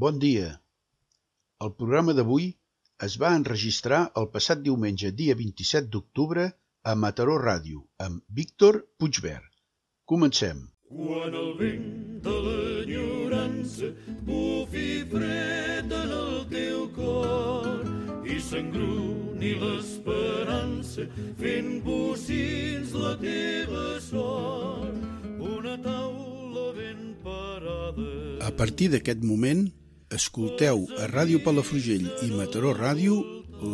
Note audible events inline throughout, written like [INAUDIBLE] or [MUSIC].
Bon dia. El programa d'avui es va enregistrar el passat diumenge dia 27 d'octubre a Mataró Ràdio amb Víctor Puigvert. Comencem. Quan el vent de l'enyorança bufi fred en el teu cor i s'engruni l'esperança fent bocins la teva sort, una taula ben parada. A partir d'aquest moment, escolteu a Ràdio Palafrugell i Mataró Ràdio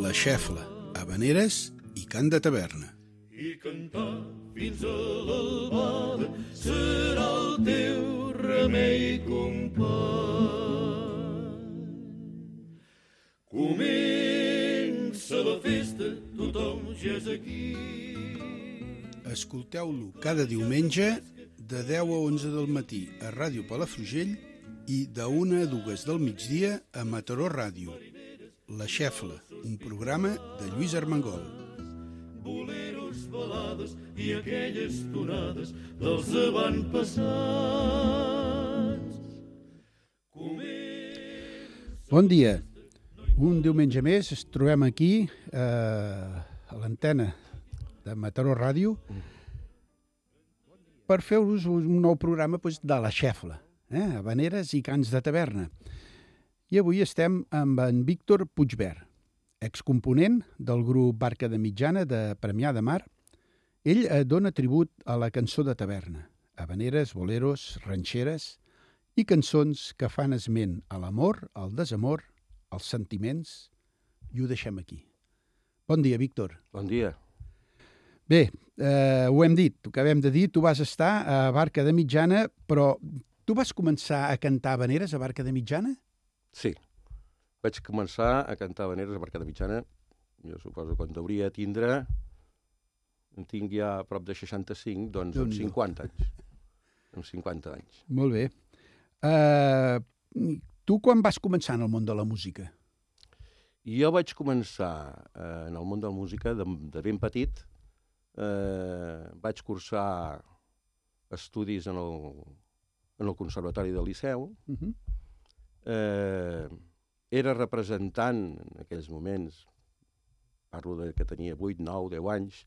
La Xefla, Habaneres i Cant de Taverna. i cantar fins a l'albada serà el teu remei company. Comença la festa, tothom ja és aquí. Escolteu-lo cada diumenge de 10 a 11 del matí a Ràdio Palafrugell i de 1 a 2 del migdia a Mataró Ràdio. La Xefla, un programa de Lluís Armengol. Boleros, balades i aquelles tonades dels avantpassats. Bon dia. Un diumenge més ens trobem aquí eh, a l'antena de Mataró Ràdio per fer-vos un nou programa doncs, de la xefla, eh? habaneres i cants de taverna. I avui estem amb en Víctor Puigvert, excomponent del grup Barca de Mitjana de Premià de Mar. Ell eh, dona tribut a la cançó de taverna, habaneres, boleros, ranxeres i cançons que fan esment a l'amor, al desamor, als sentiments, i ho deixem aquí. Bon dia, Víctor. Bon dia. Bé, eh, ho hem dit, ho acabem de dir, tu vas estar a Barca de Mitjana, però tu vas començar a cantar habaneres a Barca de Mitjana? Sí, vaig començar a cantar habaneres a Barca de Mitjana, jo suposo quan hauria de tindre, en tinc ja a prop de 65, doncs amb Déu-n'hi-do. 50 anys. [LAUGHS] Amb 50 anys. Molt bé. Uh, tu quan vas començar en el món de la música? Jo vaig començar eh, en el món de la música de, de ben petit. Eh, vaig cursar estudis en el, en el Conservatori del Liceu. Uh -huh. eh, era representant en aquells moments, parlo de que tenia 8, 9, 10 anys,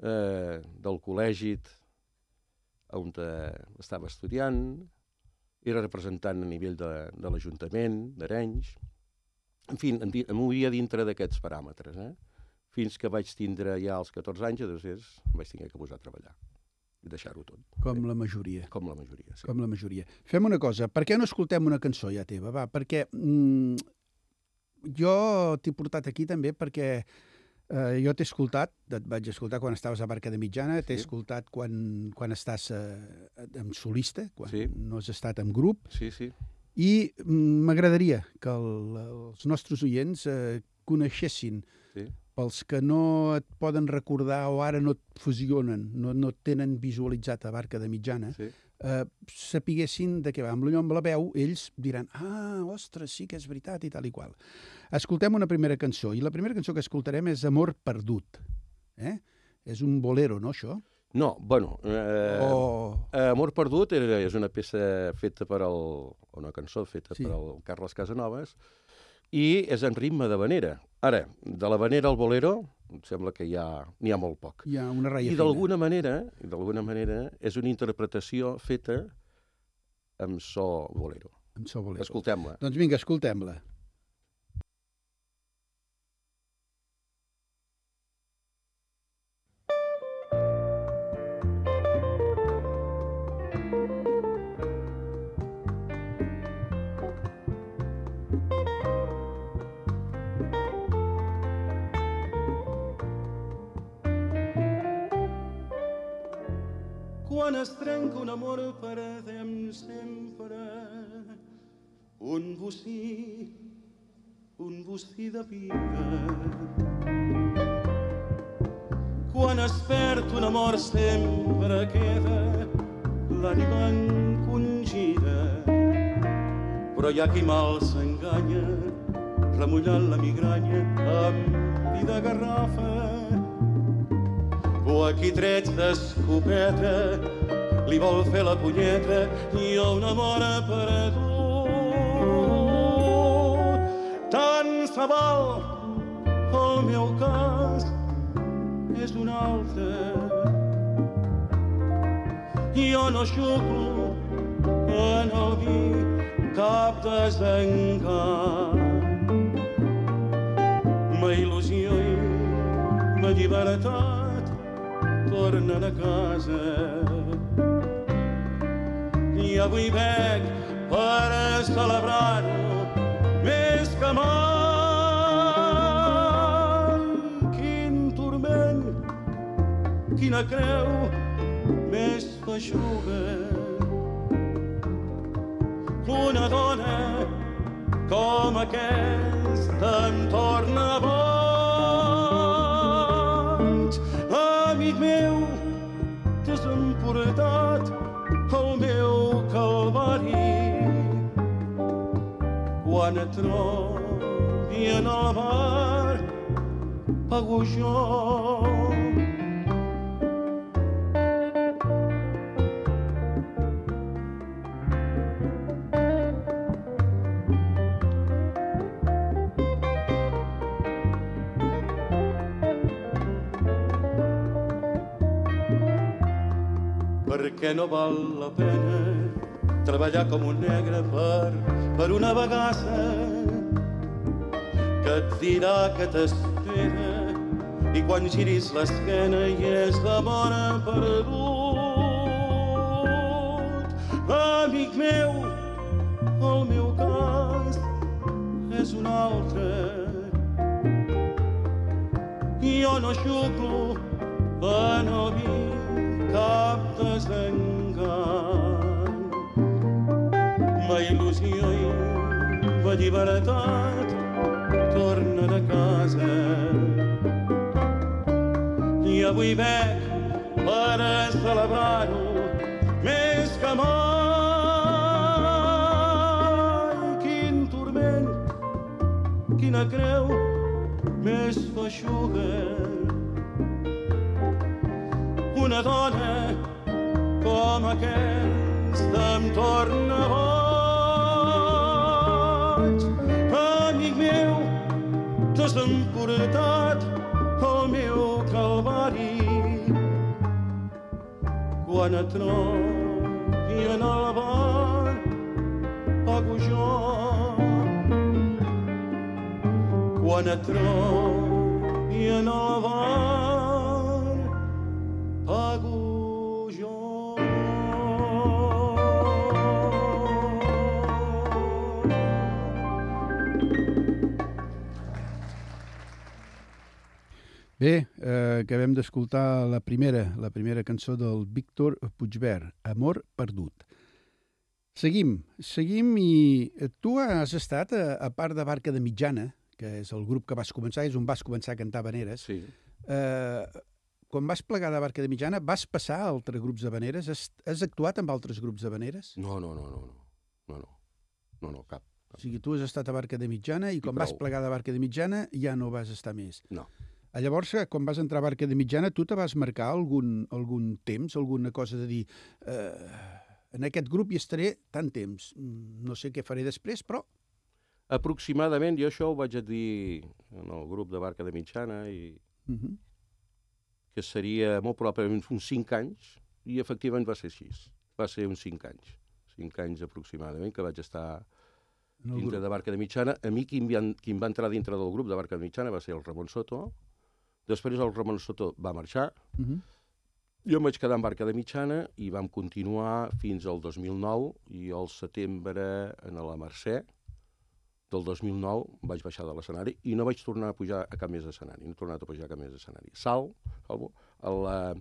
eh, del col·legi on estava estudiant, era representant a nivell de, de l'Ajuntament, d'Arenys, en fi, em, em movia dintre d'aquests paràmetres, eh? fins que vaig tindre ja els 14 anys, i després em vaig tenir que posar a treballar deixar-ho tot, Com la majoria. com la majoria. Sí. Com la majoria. Fem una cosa, per què no escoltem una cançó ja teva? Va, perquè mm, jo t'he portat aquí també perquè eh, jo t'he escoltat, et vaig escoltar quan estaves a Barca de Mitjana, t'he Sí. escoltat quan, quan estàs eh, amb solista, quan Sí. no has estat en grup, sí, sí. i mm, m'agradaria que el, els nostres oients eh, coneixessin sí. Pels que no et poden recordar o ara no et fusionen, no, no tenen visualitzat a Barca de Mitjana, sí. eh, sapiguessin de què va. Amb l'ull amb la veu, ells diran ah, ostres, sí que és veritat i tal i qual. Escoltem una primera cançó, i la primera cançó que escoltarem és Amor perdut. Eh? És un bolero, no, això? No, bueno, eh, o... Eh, Amor perdut era, és una peça feta per al, una cançó feta sí. per al Carles Casanovas i és en ritme de vanera. Ara, de la vanera al bolero, em sembla que ha, n'hi ha molt poc. Hi ha una raia I d'alguna manera, d'alguna manera, és una interpretació feta amb so bolero. Amb so bolero. Escoltem-la. Doncs vinga, escoltem-la. Quan es trenca un amor perdem sempre un bocí, un bocí de pica. Quan es perd un amor sempre queda l'ànima encongida. Però hi ha qui mal s'enganya remullant la migranya amb vi de garrafa o a qui tret d'escopeta li vol fer la punyeta i a un amor perdut qualsevol, el meu cas és un altre. Jo no xuclo en el vi cap desencat. Ma il·lusió i ma llibertat tornen a casa. I avui bec per celebrar-ho més que mai. Quin turment, quina creu més feixuga. Una dona com aquesta em torna boig. Emportat el meu calvari quan et trobi en el bar pago jo. Perquè no val la pena treballar com un negre per, per una bagassa que et dirà que t'espera i quan giris l'esquena i és de bona perdut. Amic meu, el meu cas és un altre. Jo no xuclo el vi cap desengany. Ma il·lusió i ma llibertat tornen a casa. I avui bec per celebrar-ho més que mai. Quin turment, quina creu més feixuga una dona com aquesta em torna boig. Amic meu, t'has emportat el meu calvari. Quan et trobi en el bar, pago jo. Quan et trobi en el bar, Eh, acabem d'escoltar la primera, la primera cançó del Víctor Puigvert, Amor perdut. Seguim, seguim i eh, tu has estat, a, a part de Barca de Mitjana, que és el grup que vas començar, és on vas començar a cantar veneres, Sí. eh, quan vas plegar de Barca de Mitjana, vas passar a altres grups de veneres? Has, has actuat amb altres grups de veneres? No, no, no, no, no, no, no, no, no cap. O sigui, tu has estat a Barca de Mitjana i quan vas prou. plegar de Barca de Mitjana ja no vas estar més. No. Llavors, eh, quan vas entrar a Barca de Mitjana, tu te vas marcar algun, algun temps, alguna cosa de dir eh, en aquest grup hi estaré tant temps, no sé què faré després, però Aproximadament, jo això ho vaig a dir en el grup de Barca de Mitjana i uh -huh. que seria molt probablement uns 5 anys, i efectivament va ser així. Va ser uns 5 anys. 5 anys aproximadament que vaig estar dintre grup. de Barca de Mitjana. A mi qui em, va, qui em va entrar dintre del grup de Barca de Mitjana va ser el Ramon Soto. Després el Ramon Soto va marxar. Uh -huh. Jo em vaig quedar en Barca de Mitjana i vam continuar fins al 2009 i al setembre en la Mercè del 2009 vaig baixar de l'escenari i no vaig tornar a pujar a cap més escenari, no he tornat a pujar a cap més escenari. Sal, Salvo, eh,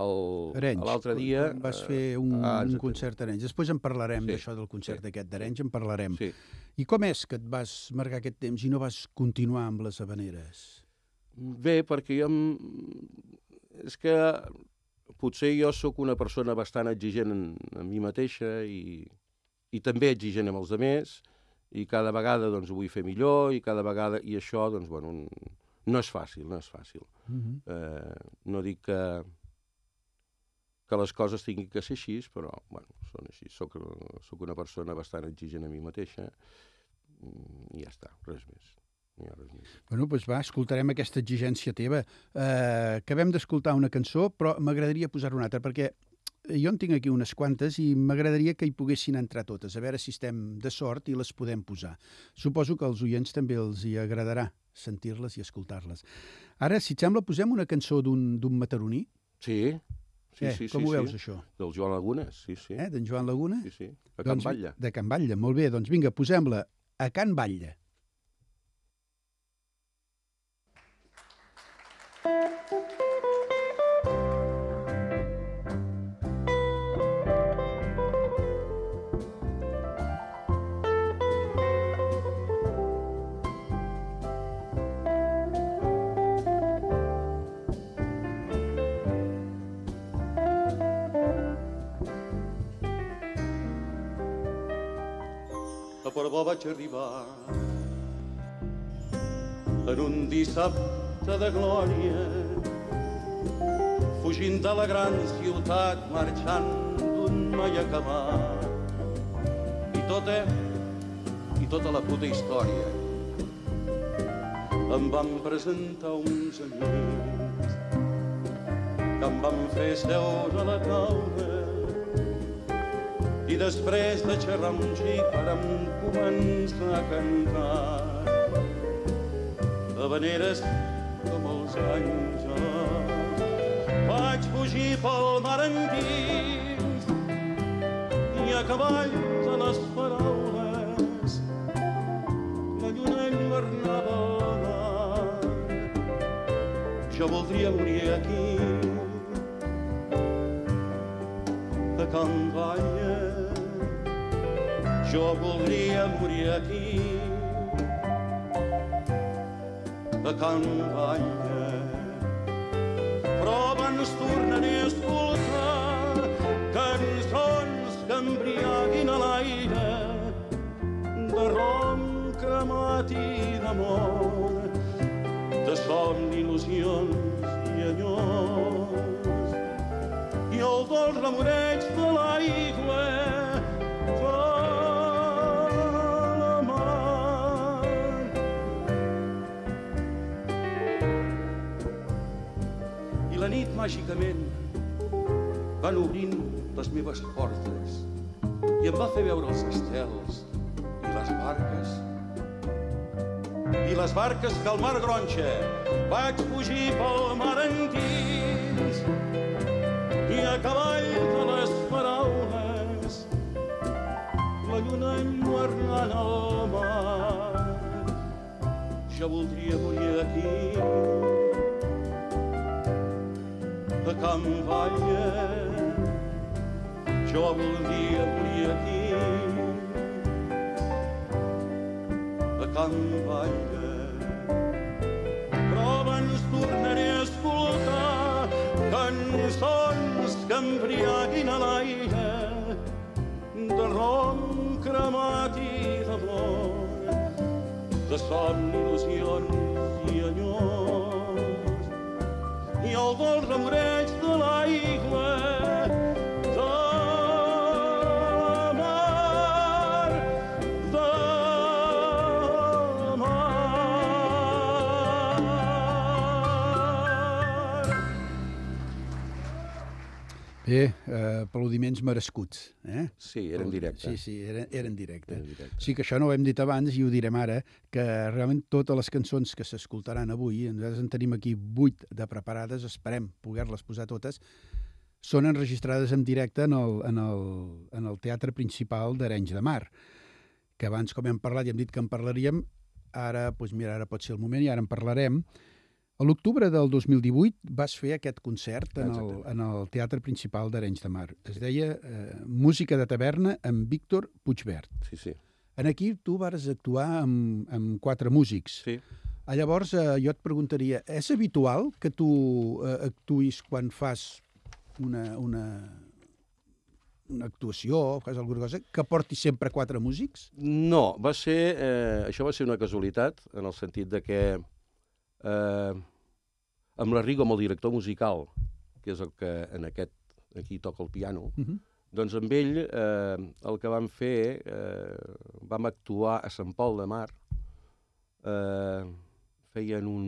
el, Arenys. l'altre dia... Vas eh, fer un, ah, un concert a Arenys. Després en parlarem Sí, d'això del concert sí, aquest d'Arenys, en parlarem. Sí. I com és que et vas marcar aquest temps i no vas continuar amb les habaneres? Bé, perquè jo... em- És que potser jo sóc una persona bastant exigent en, en mi mateixa i, i també exigent amb els altres i cada vegada doncs, ho vull fer millor i cada vegada... I això, doncs, bueno, no és fàcil, no és fàcil. Uh -huh. Eh, no dic que, que les coses tinguin que ser així, però, bueno, són així. Soc, soc una persona bastant exigent a mi mateixa i ja està, res més. No hi ha res més. Bueno, doncs va, escoltarem aquesta exigència teva. Eh, acabem d'escoltar una cançó, però m'agradaria posar una altra, perquè jo en tinc aquí unes quantes i m'agradaria que hi poguessin entrar totes, a veure si estem de sort i les podem posar. Suposo que als oients també els hi agradarà sentir-les i escoltar-les. Ara, si et sembla, posem una cançó d'un mataroní. Sí, sí, eh, sí. com sí, ho veus, sí. això? Del Joan Lagunes, sí, sí. Eh, D'en Joan Laguna? Sí, sí. A Can Doncs, Batlle. De Can Batlle, molt bé. Doncs vinga, posem-la a Can Batlle. A Portbó vaig arribar. En un dissabte de glòria fugint de la gran ciutat marxant d'un mai acabat. I tota i tota la puta història. Em van presentar uns amics que em van fer seure a la taula i després de xerrar un xic vàrem començar a cantar. Habaneres àngels. Vaig fugir pel mar endins i a cavall de les paraules la lluna envernava el. Jo voldria morir aquí a Can Batlle. Jo voldria morir aquí a Can Batlle. Abans tornaré a escoltar cançons que embriaguin a l'aire de rom cremat i d'amor, de somni, il·lusions i enyors i el dolç remoreig de l'aigua màgicament van obrint les meves portes i em va fer veure els estels i les barques. I les barques que el mar gronxa vaig fugir pel mar endins i a cavall de les paraules la lluna enguarnant el mar. Jo voldria morir aquí a Can Batlle jo voldria morir aquí a Can Batlle però abans tornaré a escoltar cançons que embriaguin a l'aire de rom cremat i d'amor de somni, il·lusions i enyors i el dolç remoreig de l'aigua de la mar de la mar Bé, eh, aplaudiments merescuts. Eh? Sí, era en directe. Sí, sí, era, era en directe. Era en directe. Sí que això no ho hem dit abans i ho direm ara, que realment totes les cançons que s'escoltaran avui, nosaltres en tenim aquí vuit de preparades, esperem poder-les posar totes, són enregistrades en directe en el, en el, en el teatre principal d'Arenys de Mar, que abans, com hem parlat i hem dit que en parlaríem, ara, doncs mira, ara pot ser el moment i ara en parlarem. A l'octubre del 2018 vas fer aquest concert en el, en el Teatre Principal d'Arenys de Mar. Es deia eh, Música de taverna amb Víctor Puigbert. Sí, sí. En aquí tu vas actuar amb, amb quatre músics. Sí. Ah, Llavors, eh, jo et preguntaria, és habitual que tu eh, actuïs quan fas una, una, una actuació, fas alguna cosa, que portis sempre quatre músics? No, va ser, eh, això va ser una casualitat, en el sentit de que eh, amb la Rigo, amb el director musical, que és el que en aquest, aquí toca el piano, Uh -huh. doncs amb ell eh, el que vam fer, eh, vam actuar a Sant Pol de Mar, eh, feien un...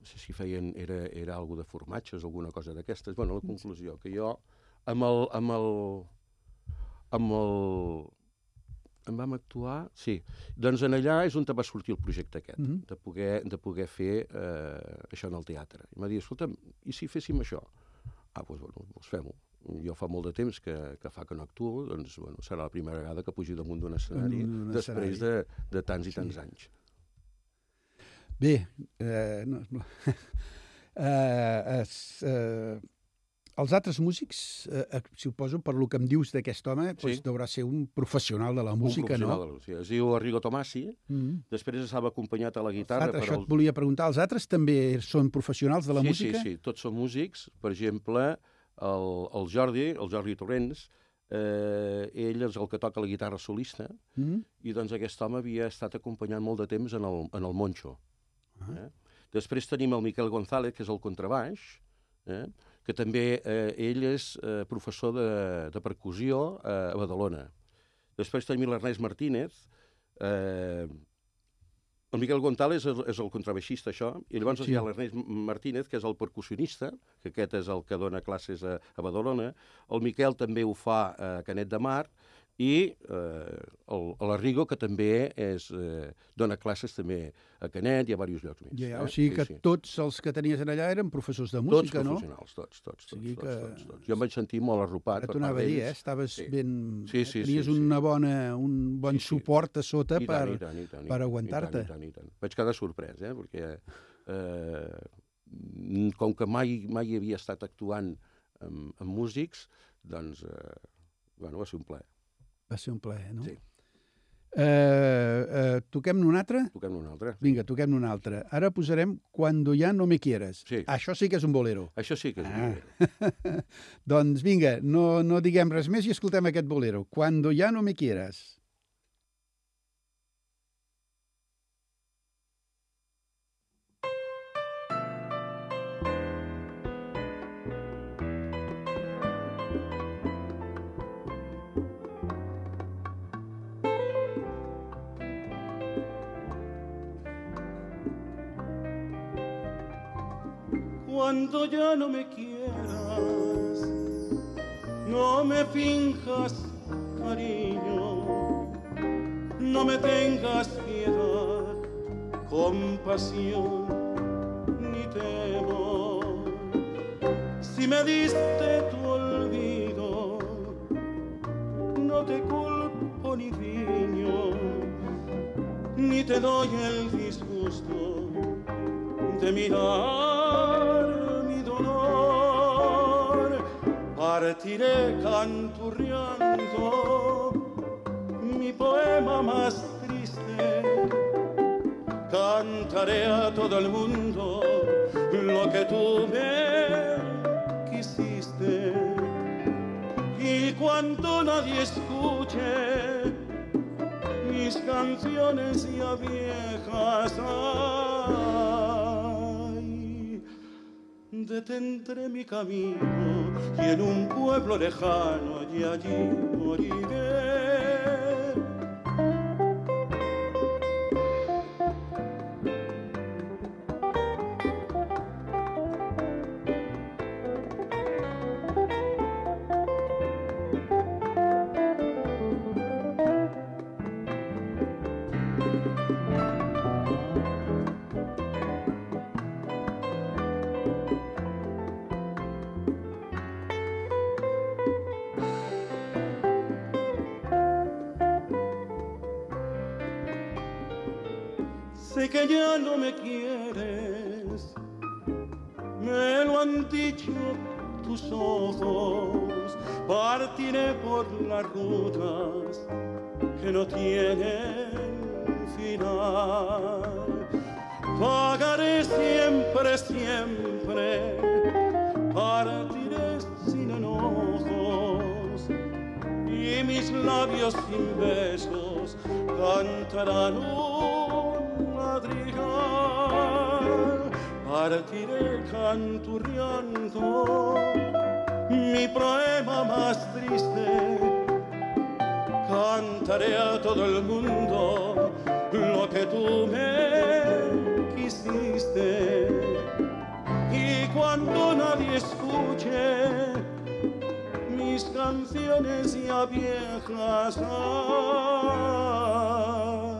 No sé si feien... Era, era algo de formatges o alguna cosa d'aquestes. bueno, la conclusió, que jo amb el... Amb el, amb el en vam actuar, sí. Doncs en allà és on va sortir el projecte aquest, mm -hmm. de, poder, de poder fer eh, això en el teatre. I m'ha dit, escolta'm, i si féssim això? Ah, doncs, bueno, doncs fem-ho. Jo fa molt de temps que, que fa que no actuo, doncs bueno, serà la primera vegada que pugi damunt d'un escenari, un després de, de tants i tants sí. anys. Bé, eh, no, no. [LAUGHS] eh, es, eh, els altres músics, eh, eh, suposo, per lo que em dius d'aquest home, sí. doncs deurà ser un professional de la música, un no? Sí, es diu Arrigo Tomassi, mm -hmm. després estava acompanyat a la guitarra... Altres, això el... et volia preguntar, els altres també són professionals de la sí, música? Sí, sí, tots són músics. Per exemple, el, el Jordi, el Jordi Torrents, eh, ell és el que toca la guitarra solista, mm -hmm. i doncs aquest home havia estat acompanyant molt de temps en el, en el Moncho. Uh -huh. eh? Després tenim el Miquel González, que és el contrabaix, eh? Que també eh, ell és eh, professor de, de percussió eh, a Badalona. Després tenim l'Ernest Martínez, eh, el Miquel González és, és el contrabaixista, això, i llavors sí. hi ha l'Ernest Martínez, que és el percussionista, que aquest és el que dona classes a, a Badalona. El Miquel també ho fa a Canet de Mar, i eh, l'Arrigo, que també és, eh, dona classes també a Canet i a diversos llocs més. Ja, eh? O sigui que sí, sí. tots els que tenies allà eren professors de música, no? Tots professionals, tots, tots, tots, o sigui tots, que... tots, tots, tots. Jo em vaig sentir molt arropat. Ara t'ho anava a dir, eh? Estaves sí. ben... Sí, sí, tenies sí, sí. Una bona, un bon sí, sí. suport a sota I per, tant, i tant, i tant, per aguantar-te. I tant, i tant, i tant. Vaig quedar sorprès, eh? Perquè eh, com que mai, mai havia estat actuant amb, amb músics, doncs, eh, bueno, va ser un plaer. Va ser un plaer, no? Sí. Eh, eh, toquem-ne un altre? Toquem-ne un altre. Vinga, toquem-ne un altre. Ara posarem Cuando ya no me quieres. Sí. Això sí que és un bolero. Això sí que és ah. un bolero. [LAUGHS] doncs vinga, no, no diguem res més i escoltem aquest bolero. Cuando ya no me quieres. Cuando ya no me quieras, no me finjas cariño, no me tengas piedad, compasión ni temor. Si me diste tu olvido, no te culpo ni riño, ni te doy el disgusto de mirar partiré canturriando mi poema más triste. Cantaré a todo el mundo lo que tú me quisiste. Y cuando nadie escuche mis canciones ya viejas, detendré mi camino y en un pueblo lejano y allí moriré. La vieja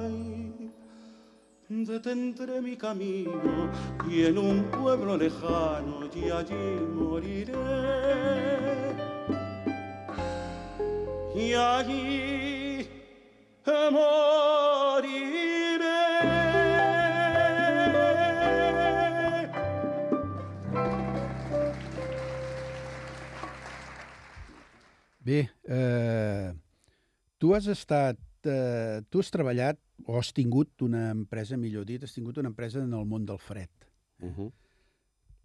ay, detendré mi camino y en un pueblo lejano y allí moriré. Y allí moriré. Eh, tu has estat, eh, tu has treballat, o has tingut una empresa, millor dit, has tingut una empresa en el món del fred. Uh -huh.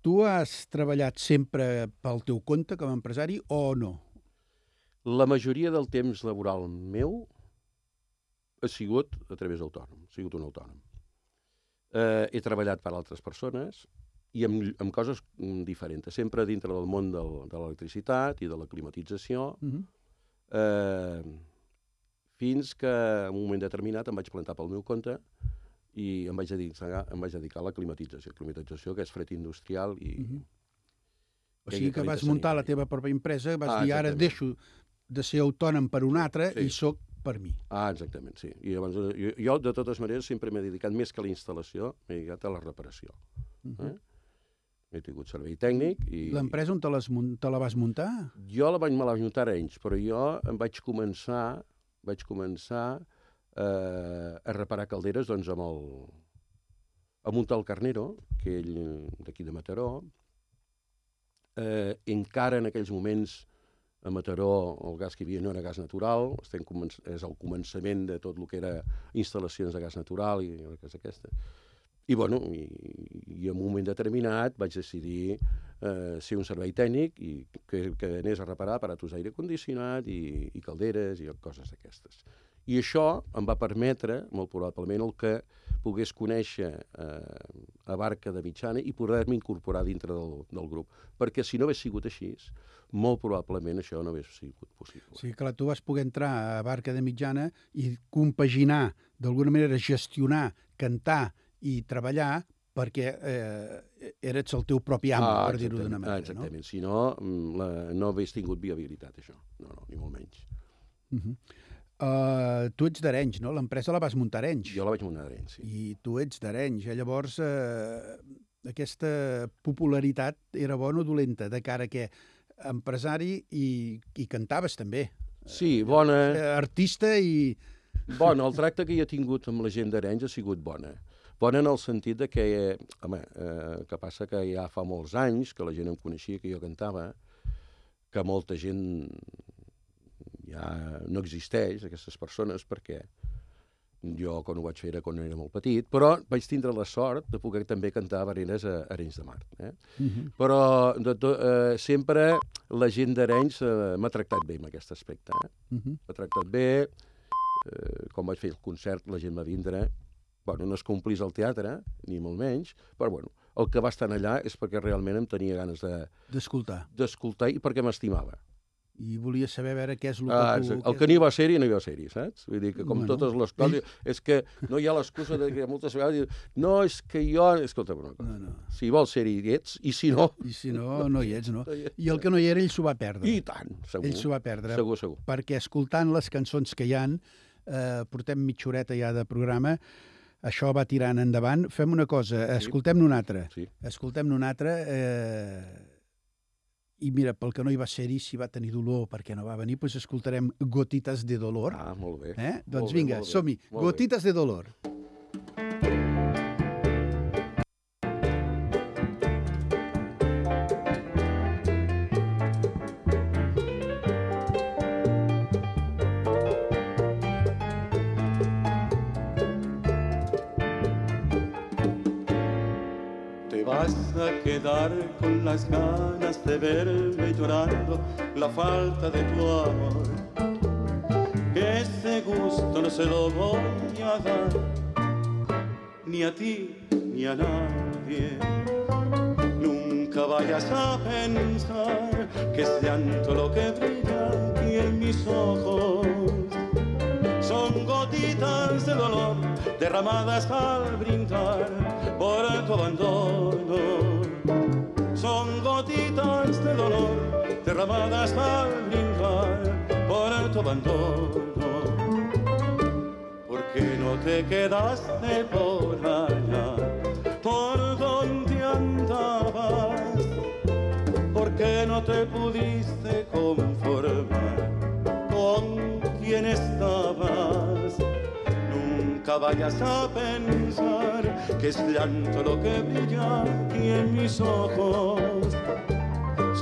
Tu has treballat sempre pel teu compte com a empresari o no? La majoria del temps laboral meu ha sigut a través d'autònom, ha sigut un autònom. Eh, he treballat per altres persones i amb, amb coses mm, diferents, sempre dintre del món del, de l'electricitat i de la climatització, Uh -huh. Eh, fins que en un moment determinat em vaig plantar pel meu compte i em vaig dedicar, em vaig dedicar a la climatització. Climatització, que és fred industrial i... Mhm. O Aquella sigui que vas muntar la teva pròpia empresa, vas Ah, dir ara deixo de ser autònom per un altre Sí. i sóc per mi. Ah, exactament, sí. I llavors, eh, jo, jo, de totes maneres, sempre m'he dedicat més que a la instal·lació, m'he dedicat a la reparació. Mhm. Eh? He tingut servei tècnic i... L'empresa on te, les, te la vas muntar? Jo la vaig me la vaig muntar a anys, però jo em vaig començar, vaig començar eh, a reparar calderes doncs, amb el, amb un tal Carnero, que ell d'aquí de Mataró, eh, encara en aquells moments a Mataró el gas que hi havia no era gas natural, estem és el començament de tot el que era instal·lacions de gas natural i cosa aquesta. I, bueno, i, i en un moment determinat vaig decidir eh, ser un servei tècnic i que, que anés a reparar aparatos d'aire condicionat i, i calderes i coses d'aquestes. I això em va permetre, molt probablement, el que pogués conèixer eh, a Barca de Mitjana i poder-me incorporar dintre del, del grup. Perquè si no hagués sigut així, molt probablement això no hagués sigut possible. Sigui, clar, tu vas poder entrar a Barca de Mitjana i compaginar, d'alguna manera, gestionar, cantar i treballar perquè eh, eres el teu propi amo, Ah, per dir-ho d'una exactament, manera. ah, exactament. Si no, mm, la, no hagués tingut viabilitat, això. No, no, ni molt menys. No? Uh -huh. uh, tu ets d'Arenys, no? L'empresa la vas muntar a Arenys. Jo la vaig muntar d'Arenys, sí. I tu ets d'Arenys. Eh? Llavors, eh, aquesta popularitat era bona o dolenta, de cara que empresari i, i cantaves també. Sí, bona, Eh, artista i... bona. El tracte que jo he tingut amb la gent d'Arenys ha sigut bona. Bona en el sentit de que, home, eh, que passa que ja fa molts anys que la gent em coneixia, que jo cantava, que molta gent ja no existeix, aquestes persones, perquè jo quan ho vaig fer era quan era molt petit, però vaig tindre la sort de poder també cantar verenes a Arenys de Mar. Eh? Uh -huh. Però de to, eh, sempre la gent d'Arenys eh, m'ha tractat bé en aquest aspecte. Eh? Uh -huh. M'ha tractat bé, eh, quan vaig fer el concert la gent va vindre, bueno, no es complís el teatre, ni molt menys, però bueno, el que va estar allà és perquè realment em tenia ganes de- D'escoltar. d'escoltar i perquè m'estimava. I volia saber a veure què és el que Ah, tu... el que no hi va ser-hi, no hi va ser-hi, saps? Vull dir que com Bueno, totes les coses, és que no hi ha l'excusa de que moltes vegades dius, no, és que jo... Escolta, una cosa, No, no. si vols ser-hi hi ets, i si no... I si no, no hi ets, no? I el que no hi era, ell s'ho va perdre. I tant, segur. Ell s'ho va perdre. Segur, segur. Perquè escoltant les cançons que hi han, eh, portem mitja horeta ja de programa, això va tirant endavant. Fem una cosa, escoltem-ne una altra. Sí. Escoltem-ne una altra. Eh, I mira, pel que no hi va ser-hi, si va tenir dolor perquè no va venir, doncs escoltarem Gotitas de Dolor. Ah, molt bé. Eh? Doncs Molt vinga, molt som-hi. molt bé. Gotitas de Dolor. Te a quedar con las ganas de verme llorando la falta de tu amor. Ese gusto no se lo voy a dar ni a ti ni a nadie. Nunca vayas a pensar que es llanto lo que brilla aquí en mis ojos. Son gotitas de dolor derramadas al brindar por tu abandono. Derramadas al por tu abandono. ¿Por qué no te quedaste por allá, por donde andabas? ¿Por qué no te pudiste conformar con quien estabas? Nunca vayas a pensar que es llanto lo que brilla aquí en mis ojos.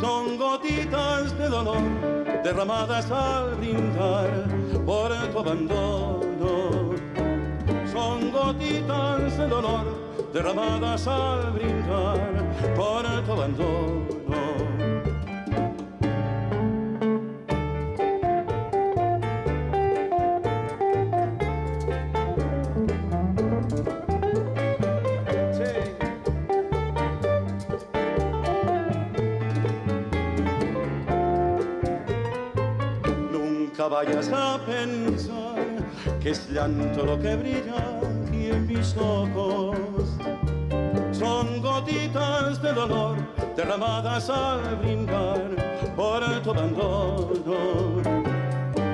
Son gotitas de dolor derramadas al brindar por tu abandono. Son gotitas de dolor derramadas al brindar por tu abandono. Vayas a pensar que es llanto lo que brilla aquí en mis ojos. Son gotitas de dolor derramadas al brindar por tu abandono.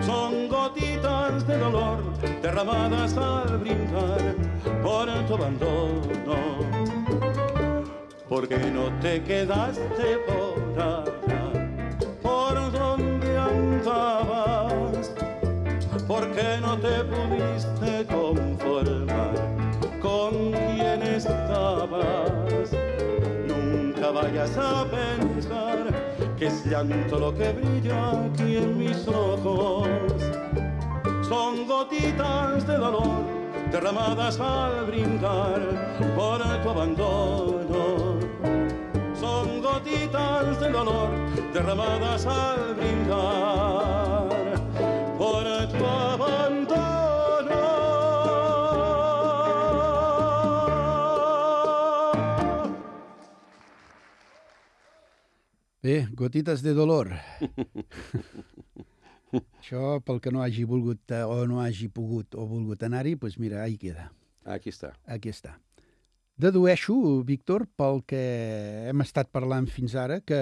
Son gotitas de dolor derramadas al brindar por tu abandono. ¿Por qué no te quedaste por allá, ¿Por qué no te pudiste conformar con quien estabas? Nunca vayas a pensar que es llanto lo que brilla aquí en mis ojos. Son gotitas de dolor derramadas al brindar por tu abandono. Son gotitas de dolor derramadas al brindar Bé, gotites de dolor. [LAUGHS] Això, pel que no hagi volgut eh, o no hagi pogut o volgut anar-hi, doncs mira, ahí queda. Aquí està. Aquí està. Dedueixo, Víctor, pel que hem estat parlant fins ara, que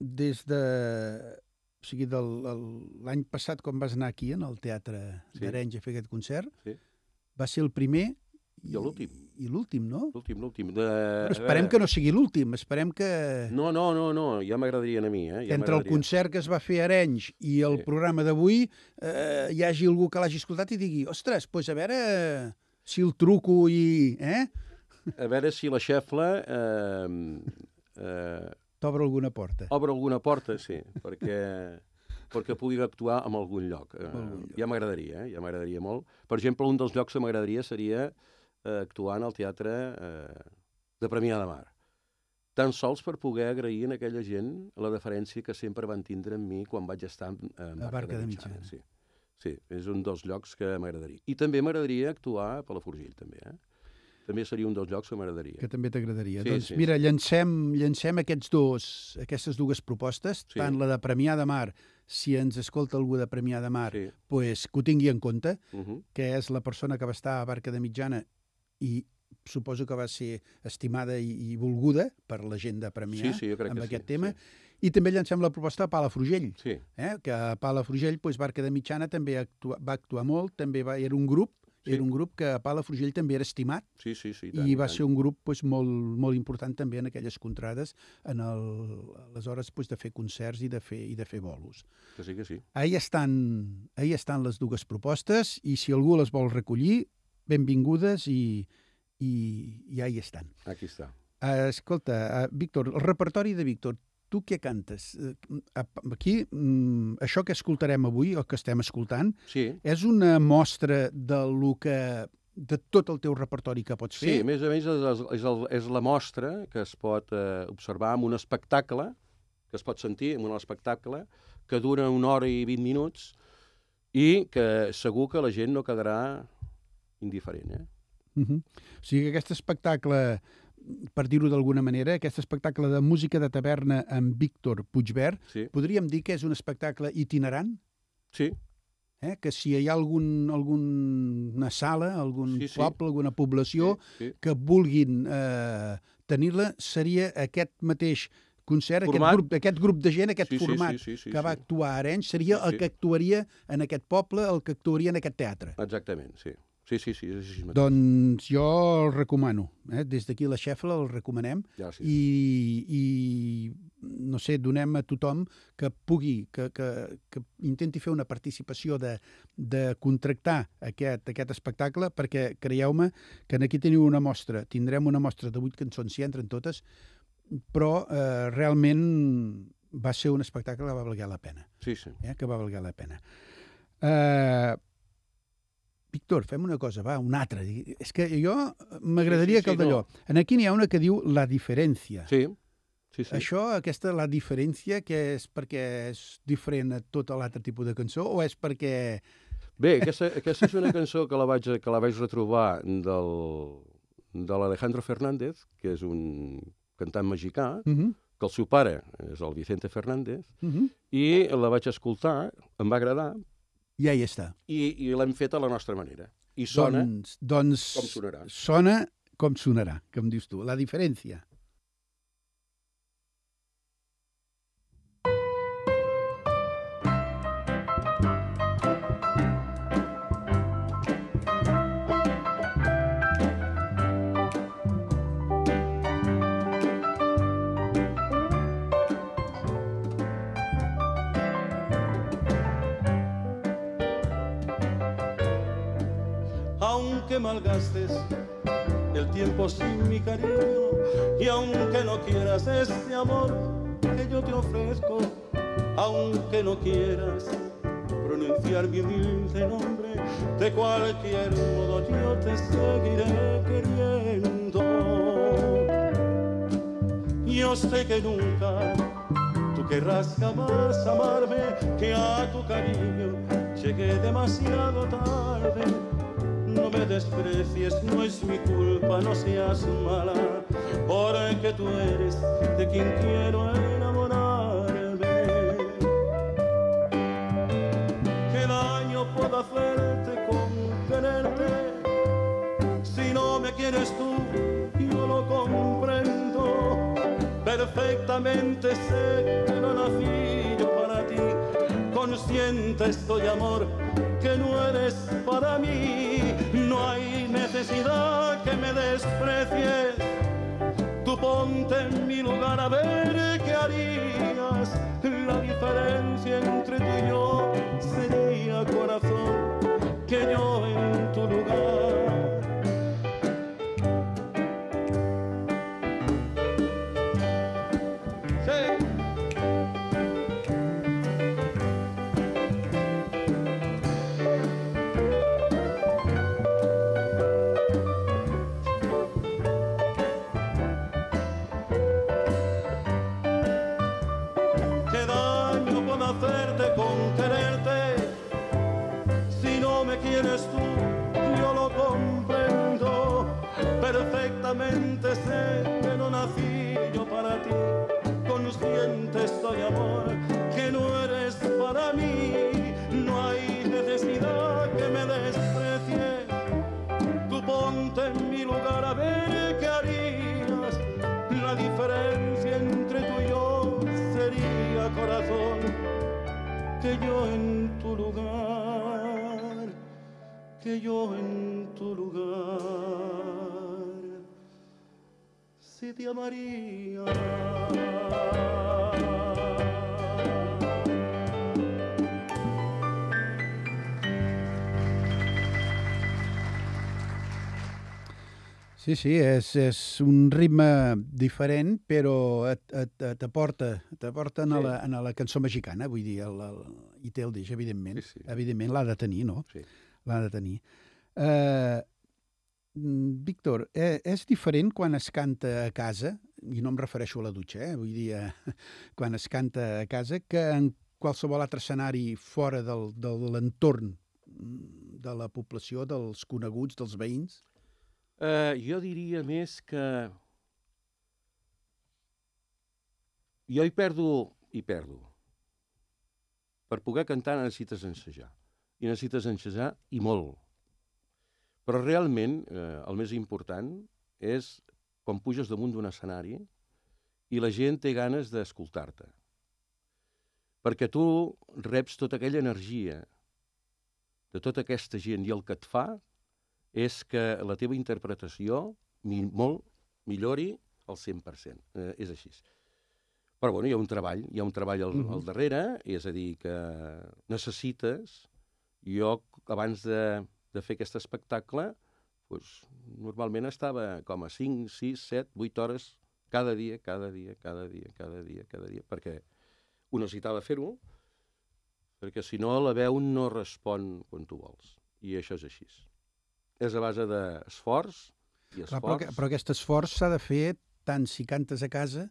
des de... O sigui, l'any passat, quan vas anar aquí, en el Teatre sí. d'Arenys, a fer aquest concert, Sí. va ser el primer... I l'últim. I l'últim, no? L'últim, l'últim. De... Però esperem que no sigui l'últim, esperem que... No, no, no, no, ja m'agradarien a mi, eh? Ja entre el m'agradaria. concert que es va fer a Arenys i el Sí. programa d'avui eh, hi hagi algú que l'hagi escoltat i digui ostres, doncs a veure si el truco i... Eh? A veure si la xefla eh, eh, T'obre alguna porta. obre alguna porta, sí, perquè, perquè pugui actuar en algun lloc. Eh. Ja m'agradaria, eh? ja m'agradaria molt. Per exemple, un dels llocs que m'agradaria seria eh, actuar en el teatre eh, de Premià de Mar. Tan sols per poder agrair a aquella gent la deferència que sempre van tindre amb mi quan vaig estar en, en A Barca de Mitjana. Sí. sí, és un dels llocs que m'agradaria. I també m'agradaria actuar a Palafrugell, també. Eh? També seria un dels llocs que m'agradaria. Que també t'agradaria. Sí, doncs sí, mira, llancem, llancem aquests dos, aquestes dues propostes, Sí. tant la de Premià de Mar, si ens escolta algú de Premià de Mar, Sí. pues, que ho tingui en compte, Uh -huh. que és la persona que va estar a Barca de Mitjana i suposo que va ser estimada i, i volguda per la gent de Premià Sí, sí, amb que aquest sí, tema. sí. I també llancem la proposta a Palafrugell, Sí, eh? que a Palafrugell, doncs, Barca de Mitjana també actua, va actuar molt, també va, era un grup, Sí. era un grup que a Palafrugell també era estimat sí, sí. sí i va ser un grup doncs, molt, molt important també en aquelles contrades, en el, aleshores doncs, de fer concerts i de fer, i de fer bolos. Que sí, que sí. Ahí estan, ahí estan les dues propostes i si algú les vol recollir, benvingudes i, i, i ahí estan. Aquí està. Uh, escolta, uh, Víctor, el repertori de Víctor, tu què cantes? Uh, aquí, mm, això que escoltarem avui, o que estem escoltant, Sí, és una mostra de lo que de tot el teu repertori que pots sí, fer? a més a més és, és, el, és la mostra que es pot eh, observar en un espectacle, que es pot sentir en un espectacle, que dura una hora i 20 minuts i que segur que la gent no quedarà indiferent. Eh? Uh -huh. O sigui que aquest espectacle, per dir-ho d'alguna manera, aquest espectacle de música de taverna amb Víctor Puigverd, Sí, podríem dir que és un espectacle itinerant? sí, Eh? Que si hi ha algun, alguna sala, algun Sí, sí. poble, alguna població sí, sí. que vulguin eh, tenir-la, seria aquest mateix concert, Format. aquest grup, aquest grup de gent, aquest Sí, sí, format sí, sí, sí, que va sí. actuar a Arenys, seria Sí, el sí. que actuaria en aquest poble, el que actuaria en aquest teatre. Exactament, sí. Sí, sí, sí, és així mateix. Doncs jo el recomano. Eh? Des d'aquí la Xefla el recomanem Ja, sí. i, i no sé, donem a tothom que pugui, que, que, que intenti fer una participació de, de contractar aquest, aquest espectacle, perquè creieu-me que en aquí teniu una mostra, tindrem una mostra de vuit cançons, si entren totes, però eh, realment va ser un espectacle que va valer la pena, Sí, sí. eh? que va valer la pena. Eh, Víctor, fem una cosa, va, una altra. És que jo m'agradaria Sí, sí, que el d'allò... En aquí n'hi ha una que diu la diferència. Sí, sí, sí. Això, aquesta, la diferència, que és perquè és diferent a tot l'altre tipus de cançó o és perquè... Bé, aquesta, aquesta és una cançó que la vaig, que la vaig retrobar del, de l'Alejandro Fernández, que és un cantant mexicà, Uh -huh. que el seu pare és el Vicente Fernández, Uh -huh. i la vaig escoltar, em va agradar, Ja hi està. i, i l'hem fet a la nostra manera. I sona Doncs, doncs com sonarà. sona com sonarà, com dius tu. La diferència. Aunque malgastes el tiempo sin mi cariño y aunque no quieras este amor que yo te ofrezco, aunque no quieras pronunciar mi humilde nombre, de cualquier modo yo te seguiré queriendo. Yo sé que nunca tú querrás jamás amarme, que a tu cariño llegué demasiado tarde. Desprecies, no es mi culpa, no seas mala, porque tú eres de quien quiero enamorarme. ¿Qué daño puedo hacerte con quererte? Si no me quieres tú, yo lo comprendo. Perfectamente sé que no nací yo para ti. Consciente estoy, amor, que no eres para mí. Necesidad que me desprecies. Tú ponte en mi lugar a ver qué harías. La diferencia entre hacerte con quererte? Si no me quieres tú, yo lo comprendo. Perfectamente sé que no nací yo para ti. Consciente estoy, amor, que no eres para mí. Que yo en tu lugar, que yo en tu lugar, si te amaría. Sí, sí, és, és un ritme diferent, però t'aporta Sí. la, en la cançó mexicana, vull dir, el, el, i té el deix, evidentment. Sí, sí. Evidentment l'ha de tenir, no? Sí. L'ha de tenir. Uh, Víctor, eh, és diferent quan es canta a casa, i no em refereixo a la dutxa, eh? vull dir, eh, [LAUGHS] quan es canta a casa, que en qualsevol altre escenari fora del, de l'entorn mm, de la població, dels coneguts, dels veïns? Eh, jo diria més que... Jo hi perdo, hi perdo. Per poder cantar necessites ensejar. I necessites ensejar i molt. Però realment eh, el més important és quan puges damunt d'un escenari i la gent té ganes d'escoltar-te. Perquè tu reps tota aquella energia de tota aquesta gent i el que et fa és que la teva interpretació mi molt millori al 100%. Eh, és així. Però bueno, hi ha un treball, hi ha un treball al, al darrere, és a dir, que necessites... Jo, abans de, de fer aquest espectacle, doncs, normalment estava com a 5, 6, 7, 8 hores cada dia, cada dia, cada dia, cada dia, cada dia, perquè ho necessitava fer-ho, perquè si no la veu no respon quan tu vols. I això és així. És a base d'esforç i esforç. Clar, però, però aquest esforç s'ha de fer tant si cantes a casa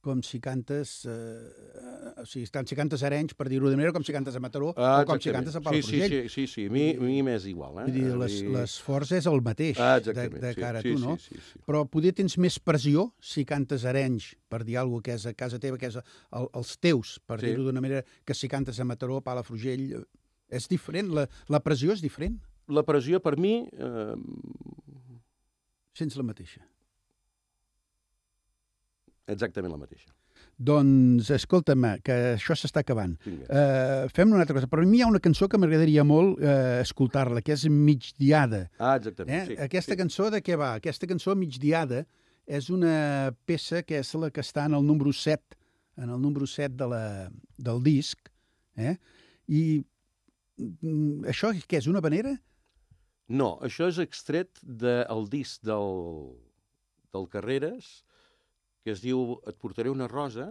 com si cantes, eh, o sigui, tant si cantes a Arenys, per dir-ho de manera, com si cantes a Mataró, ah, o com si cantes a Palafrugell. Sí, sí, sí, sí, a mi, a mi m'és igual. Eh? Vull dir, l'esforç és el mateix ah, de, de cara sí, a tu, sí, no? Sí, sí, sí. Però poder tens més pressió si cantes a Arenys, per dir alguna que és a casa teva, que és el, els teus, per Sí. dir-ho d'una manera, que si cantes a Mataró, Palafrugell, eh, és diferent, la, la pressió és diferent, La pressió, per mi, eh, sense la mateixa. exactament la mateixa. Doncs, escolta'm, que això s'està acabant. Vinga. Uh, fem una altra cosa. Per mi hi ha una cançó que m'agradaria molt uh, escoltar-la, que és Migdiada. Ah, exactament. Eh? Sí, Aquesta sí. cançó de què va? Aquesta cançó Migdiada és una peça que és la que està en el número 7, en el número 7 de la, del disc. Eh? I mm, això què és, una vanera? No, això és extret del disc del, del Carreras, que es diu Et portaré una rosa,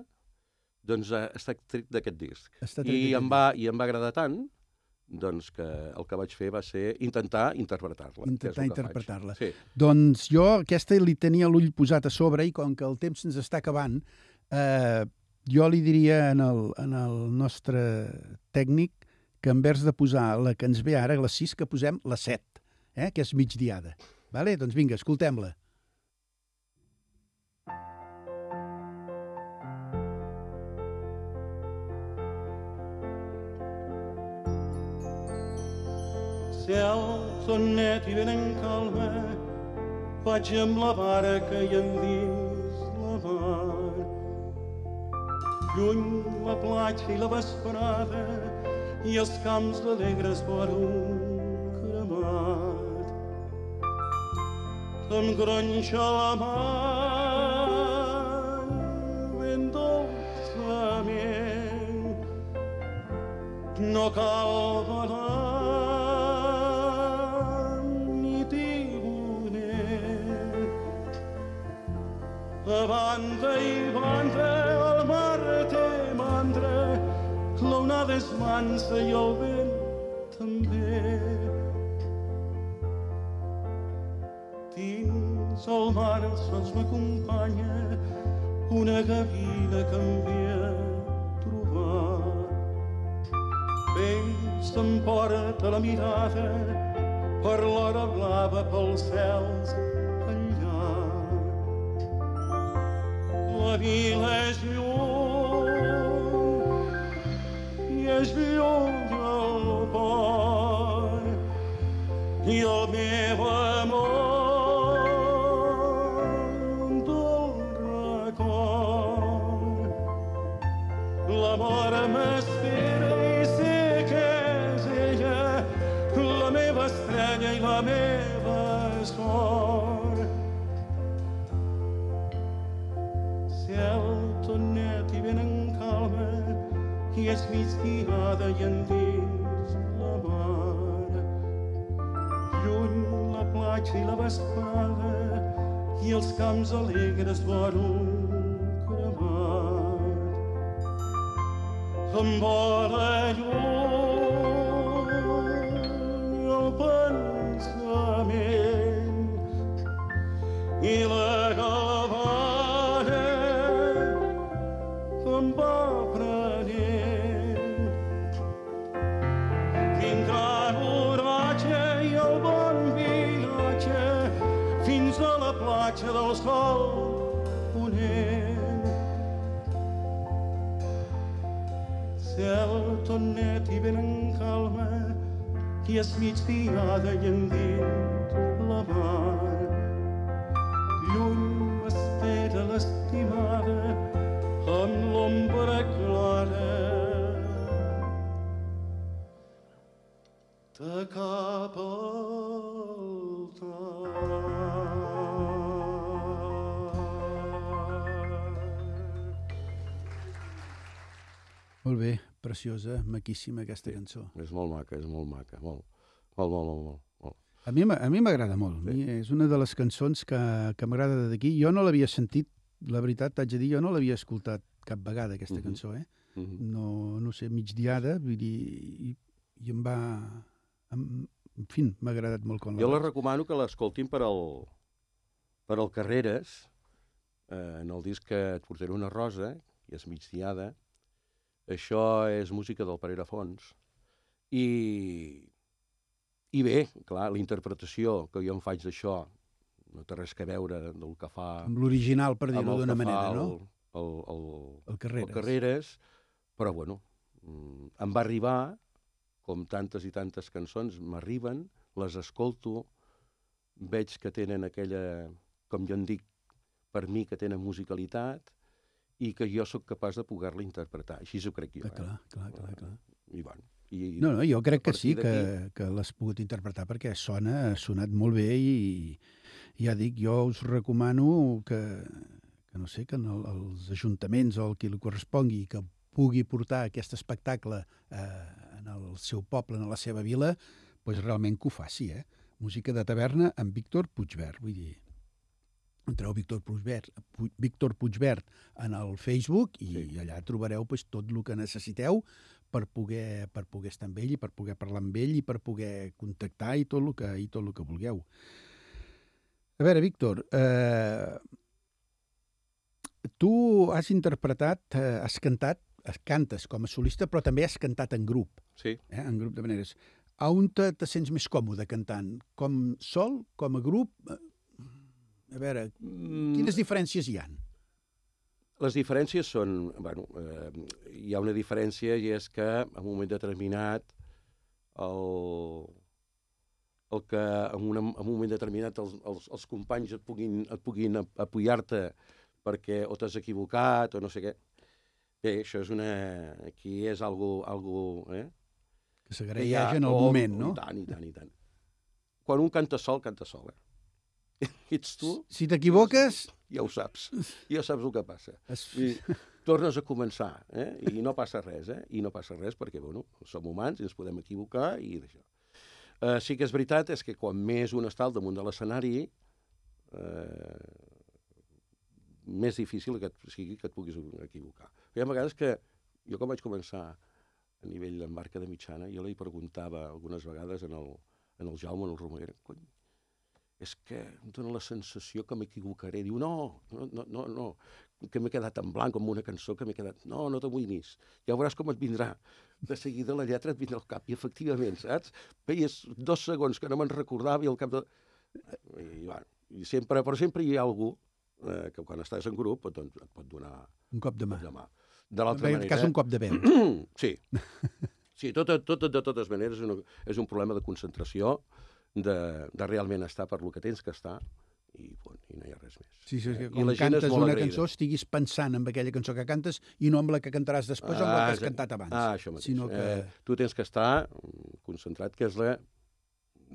doncs eh, està extret d'aquest disc. Està I em, va, I em va agradar tant doncs que el que vaig fer va ser intentar interpretar-la. Intentar interpretar-la. Sí. Doncs jo aquesta li tenia l'ull posat a sobre i com que el temps ens està acabant, eh, jo li diria en el, en el nostre tècnic que en vers de posar la que ens ve ara, la 6, que posem la 7, eh, que és migdiada. Vale? Doncs vinga, escoltem-la. Cel tot net i ben en calma, vaig amb la barca i endins la mar. Lluny la platja i la vesprada i els camps alegres per un cremat. Mà ben dolçament no cal balanç ni timonet. A banda i banda el mar té mandra, l'onada és mansa i el vent El mar sols m'acompanya una gavina que em ve a trobar. Vents t'emporta la mirada per l'hora blava pels cels enllà. La vila és lluny i és lluny el port i el meu amor platja i la vesprada i els camps alegres vora preciosa, maquíssima aquesta Sí. cançó. És molt maca, és molt maca, molt, molt, molt, molt, molt. A mi, m'agrada molt. Sí. mi és una de les cançons que, que m'agrada d'aquí. Jo no l'havia sentit, la veritat, t'haig de dir, jo no l'havia escoltat cap vegada, aquesta Mhm. cançó, eh? Mhm. No, no sé, migdiada, vull dir, i, i em va... Em, en fi, m'ha agradat molt la Jo la recomano que l'escoltin per al, per al Carreres, eh, en el disc que et portaré una rosa, i és migdiada. Això és música del Pereira Fons. I, i bé, clar, la interpretació que jo em faig d'això no té res que veure del que fa... Amb l'original, per dir-ho d'una manera, no? El, el, el, El Carreres. el Carreres, però bueno, mm, em va arribar, com tantes i tantes cançons, m'arriben, les escolto, veig que tenen aquella, com jo en dic, per mi, que tenen musicalitat, i que jo sóc capaç de poder-la interpretar. Així ho crec jo. Ah, clar, clar, clar, clar. Eh? I, bueno, i, No, no, jo crec que sí, que, que l'has pogut interpretar perquè sona, ha sonat molt bé i, ja dic, jo us recomano que, que no sé, que en el, els ajuntaments o el qui li correspongui que pugui portar aquest espectacle eh, en el seu poble, en la seva vila, pues realment que ho faci, eh? Música de taverna amb Víctor Puigverd, vull dir, entreu Víctor Puigverd, Pu- Víctor Puigverd en el Facebook i Sí. allà trobareu pues, tot el que necessiteu per poder, per poder estar amb ell i per poder parlar amb ell i per poder contactar i tot el que, i tot el que vulgueu. A veure, Víctor, eh, tu has interpretat, eh, has cantat, has cantes com a solista, però també has cantat en grup, sí, eh, en grup de maneres. A on te, te sents més còmode cantant? Com sol, com a grup? A veure, Mm, quines diferències hi han? Les diferències són... Bueno, eh, hi ha una diferència i és que en un moment determinat el, el que en, una, en un moment determinat els, els, els companys et puguin, et puguin ap- apoyar-te perquè o t'has equivocat o no sé què. Bé, això és una... Aquí és algo... algo eh? Que s'agraeix en el oh, moment, no? I tant, i tant, i tant. Quan un canta sol, canta sol, eh? [LAUGHS] Ets tu, Si t'equivoques, ja ho saps. Ja saps el que passa. es... I tornes a començar, eh? i no passa res, eh? i no passa res perquè, bueno, som humans i ens podem equivocar i d'això. Uh, sí que és veritat és que quan més un està al damunt de l'escenari, eh, més difícil que et sigui que et puguis equivocar. Hi ha vegades que jo quan vaig començar a nivell en marca de mitjana, jo li preguntava algunes vegades en el, en el Jaume, en el cony, és que em dóna la sensació que m'equivocaré. Diu, no, no, no, no, que m'he quedat en blanc com una cançó que m'he quedat... No, no t'amoïnis, ja veuràs com et vindrà. De seguida la lletra et vindrà al cap, i efectivament, saps? Veies dos segons que no me'n recordava i al cap de... I, bueno, i sempre, però sempre hi ha algú eh, que quan estàs en grup et, et pot donar Un cop de mà. de mà. De En l'altra manera... cas, un cop de veu. [CLEARS THROAT] Sí. Sí, tot, tot, de totes maneres és, una, és un problema de concentració, de, de realment estar per lo que tens que estar, i, bueno, i no hi ha res més. Sí, sí, és que quan és cantes una agraïda. cançó estiguis pensant en aquella cançó que cantes i no amb la que cantaràs després o amb la que has exacte. cantat abans. Ah, això mateix. Sinó que... eh, tu tens que estar mm, concentrat, que és la,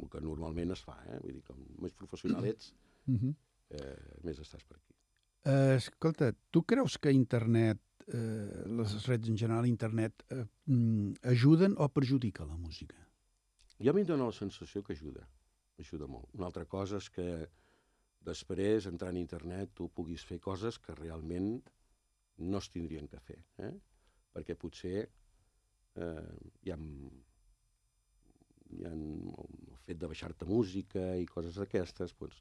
el que normalment es fa. Eh? Vull dir, com més professional ets, Uh [CLEARS THROAT] -huh. eh, més estàs per aquí. uh, escolta, tu creus que internet, eh, les redes en general, internet, eh, mm, ajuden o perjudica la música? Jo a mi em dóna la sensació que ajuda, ajuda molt. Una altra cosa és que després, entrant a internet, tu puguis fer coses que realment no es tindrien que fer, eh? perquè potser eh, hi ha, hi ha el fet de baixar-te música i coses d'aquestes, doncs,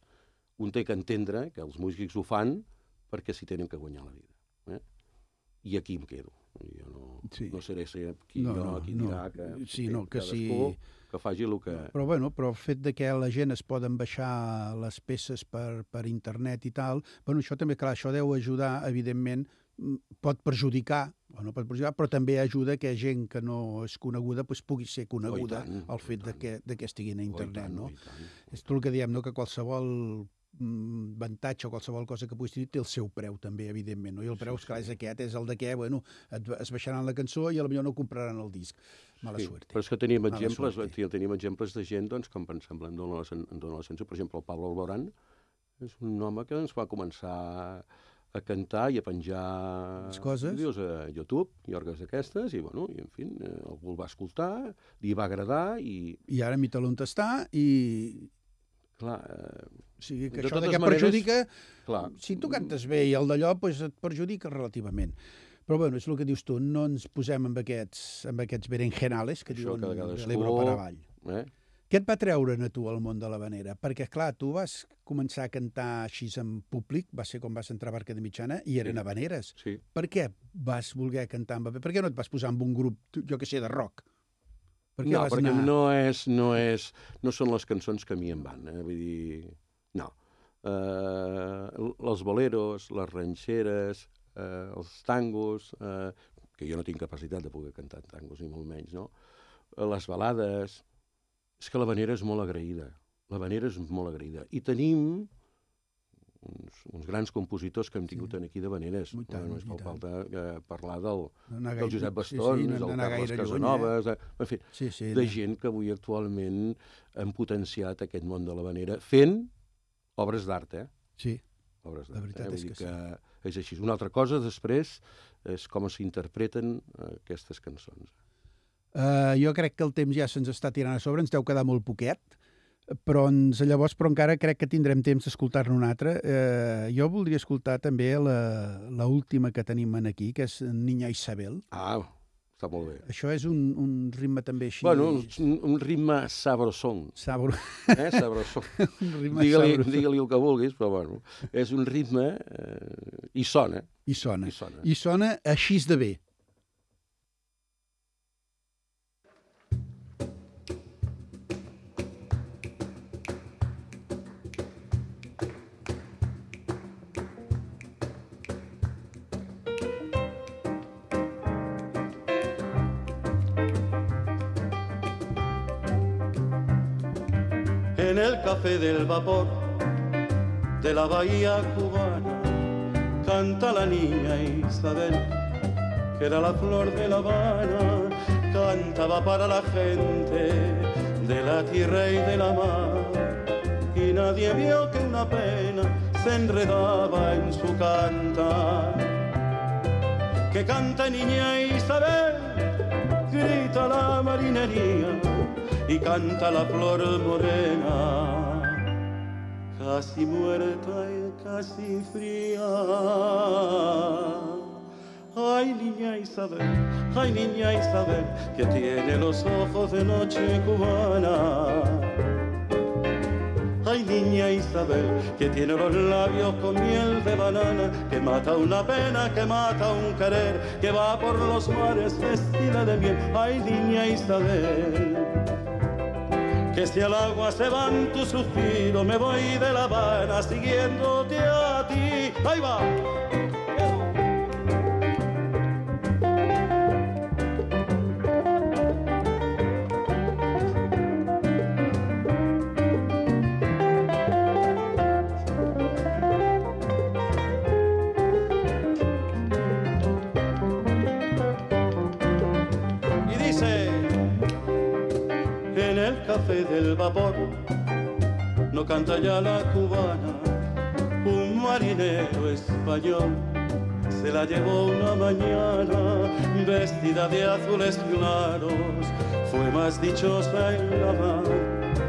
un té que entendre que els músics ho fan perquè s'hi tenen que guanyar la vida. Eh? I aquí em quedo. Jo no, Sí. no seré ser qui, No, jo, no, qui no. dirà que, Sí, fi, no, que cadascú que faci el que... Però, bueno, però el fet de que la gent es poden baixar les peces per, per internet i tal, bueno, això també, clar, això deu ajudar, evidentment, mm, pot perjudicar, o no pot perjudicar, però també ajuda que gent que no és coneguda pues, pugui ser coneguda tant, el oh, fet de que, de que estiguin a Oh, internet, tant, no? oh. És tot el que diem, no? que qualsevol avantatge o qualsevol cosa que puguis tenir té el seu preu també, evidentment, no? I el preu, Sí, esclar, sí. és aquest, és el de què, bueno, et, es baixaran la cançó i potser no compraran el disc. Mala Sí, suerte. però és que tenim Mala exemples, suerte. tenim exemples de gent doncs, que em sembla em la, sen- em dona la sensació. Per exemple, el Pablo Alborán és un home que ens va començar a cantar i a penjar Les coses. vídeos a YouTube i orgues d'aquestes, i, bueno, i en fi, eh, algú el va escoltar, li va agradar i, I ara mi on està i... clar, eh, O sigui que De això de que maneres- perjudica... clar, Si tu cantes bé i el d'allò, doncs et perjudica relativament. Però bueno, és el que dius tu, no ens posem amb aquests, amb aquests berenjenales que Això diuen que de l'Ebro per avall. eh? Què et va treure a tu al món de l'Havanera? Perquè, clar, tu vas començar a cantar així en públic, va ser quan vas entrar a Barca de Mitjana, i eren Sí. habaneres. Sí. Per què vas voler cantar amb... Per què no et vas posar amb un grup, jo que sé, de rock? Per què no, vas perquè anar... no, és, no, és, no són les cançons que a mi em van. Eh? Vull dir, no. Uh, els boleros, les ranxeres, uh, els tangos, uh, que jo no tinc capacitat de poder cantar tangos, ni molt menys, no? Uh, les balades... És que la vanera és molt agraïda. La vanera és molt agraïda. I tenim uns, uns grans compositors que hem tingut Sí. sí. aquí de vaneres. Tant, no és tant. falta eh, parlar del, no anar del gaire- Josep sí, Bastons, sí, no del Carles gaire lluny, Casanovas, de, en fi, Eh? Sí, sí. de gent que avui actualment han potenciat aquest món de la vanera fent obres d'art, eh? Sí, Obres La d'art. veritat eh? és que que és així. Una altra cosa, després, és com s'interpreten eh, aquestes cançons. Uh, jo crec que el temps ja se'ns està tirant a sobre, ens deu quedar molt poquet, però ens, llavors però encara crec que tindrem temps d'escoltar-ne una altra. Uh, jo voldria escoltar també la, la última que tenim en aquí, que és Niña Isabel. Ah, està molt bé. Això és un, un ritme també així... Bueno, un, un ritme sabrosón, Sabro... eh? Sabrosón. [LAUGHS] un ritme Digue-li sabro... digue el que vulguis, però bueno, és un ritme eh, i sona, I sona. i sona. I sona així de bé. Del vapor de la bahía cubana. Canta la niña Isabel, que era la flor de La Habana, cantaba para la gente de la tierra y de la mar, y nadie vio que una pena se enredaba en su cantar. Que canta niña Isabel, grita la marinería y canta la flor morena, casi muerta y casi fría. Ay, niña Isabel, ay, niña Isabel, que tiene los ojos de noche cubana. Ay, niña Isabel, que tiene los labios con miel de banana, que mata una pena, que mata un querer, que va por los mares vestida de miel. Ay, niña Isabel, que si al agua se van tu suspiro, me voy de La Habana siguiéndote a ti. Ahí va. No canta ya la cubana un marinero español. Se la llevó una mañana vestida de azules claros. Fue más dichosa en la mar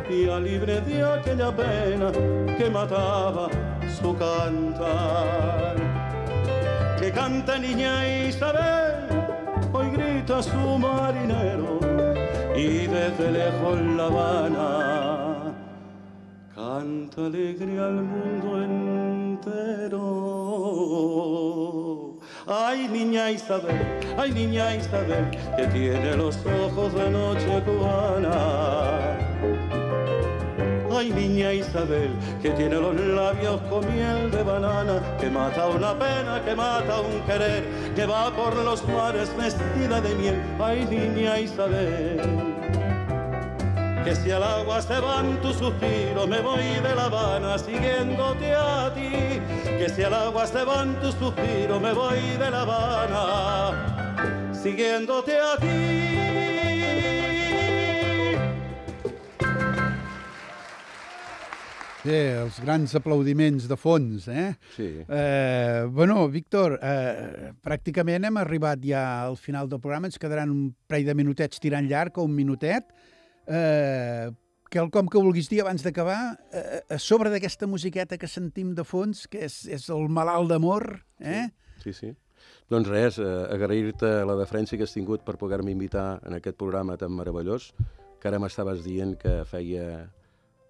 y a libre de aquella pena que mataba su cantar. Que canta niña Isabel, hoy grita su marinero y desde lejos La Habana canta alegre al mundo entero. Ay niña Isabel, ay niña Isabel, que tiene los ojos de noche cubana. Ay, niña Isabel, que tiene los labios con miel de banana, que mata una pena, que mata un querer, que va por los mares vestida de miel. Ay, niña Isabel, que si al agua se van tus suspiros, me voy de La Habana siguiéndote a ti. Que si al agua se van tus suspiros, me voy de La Habana siguiéndote a ti. Bé, els grans aplaudiments de fons, eh? Sí. Eh, bueno, Víctor, eh, pràcticament hem arribat ja al final del programa, ens quedaran un parell de minutets tirant llarg o un minutet. Eh, quelcom que vulguis dir abans d'acabar, eh, a sobre d'aquesta musiqueta que sentim de fons, que és, és el malalt d'amor, eh? Sí, sí. Doncs res, eh, agrair-te la deferència que has tingut per poder-me invitar en aquest programa tan meravellós, que ara m'estaves dient que feia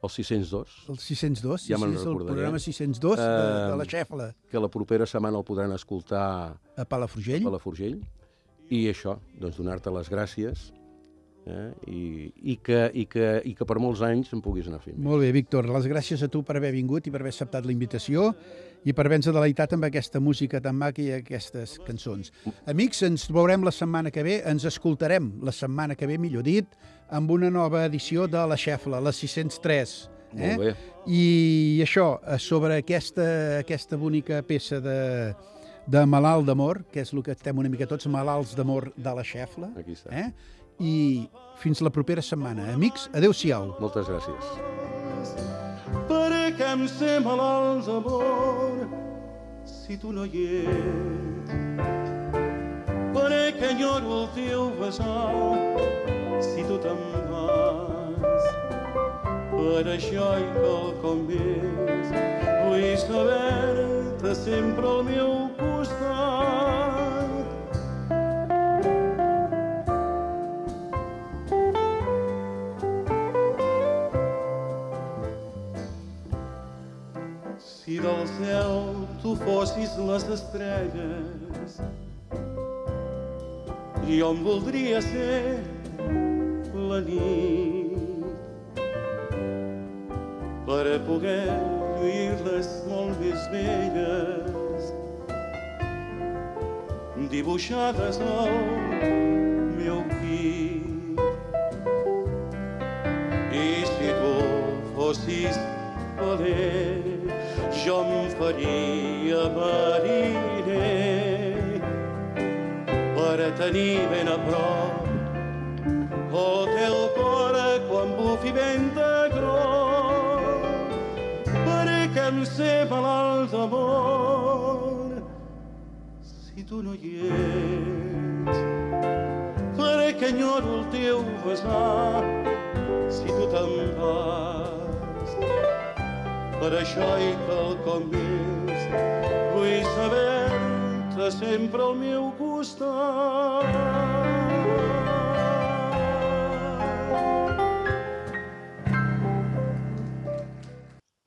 el 602. El 602, Ja sí, sí, és el programa 602 de, de la Eh, Xefla que la propera setmana el podran escoltar a Palafrugell. a la Forgell. I això, doncs donar-te les gràcies eh? I, i, que, i, que, i que per molts anys em puguis anar fent. Molt bé, Víctor, les gràcies a tu per haver vingut i per haver acceptat la invitació i per haver-nos deleitat amb aquesta música tan maca i aquestes cançons. Amics, ens veurem la setmana que ve, ens escoltarem la setmana que ve, millor dit, amb una nova edició de La Xefla, la 603. Eh? Molt bé. I això, eh, sobre aquesta, aquesta bonica peça de, de Malalt d'amor, que és el que estem una mica tots, malalts d'amor de la Xefla. Aquí està. Eh? I fins la propera setmana. Amics, adeu-siau. Moltes gràcies. perquè em sé malalt d'amor si tu no hi ets. Perquè enyoro el teu besar si tu te'n vas. Per això i quelcom més vull saber-te sempre al meu costat. Cel tu fossis les estrelles, jo em voldria ser la nit per a poder lluir-les molt més dibuixades al meu pit. I si tu fossis valer, jo em faria mariner per tenir ben a prop. El teu cor quan bufi vent de groc perquè em sé malalt d'amor si tu no hi ets perquè enyoro el teu besar si tu te'n vas per això i quelcom més vull saber-te sempre al meu costat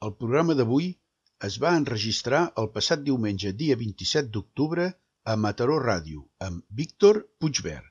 El programa d'avui es va enregistrar el passat diumenge, dia 27 d'octubre, a Mataró Ràdio, amb Víctor Puigverd.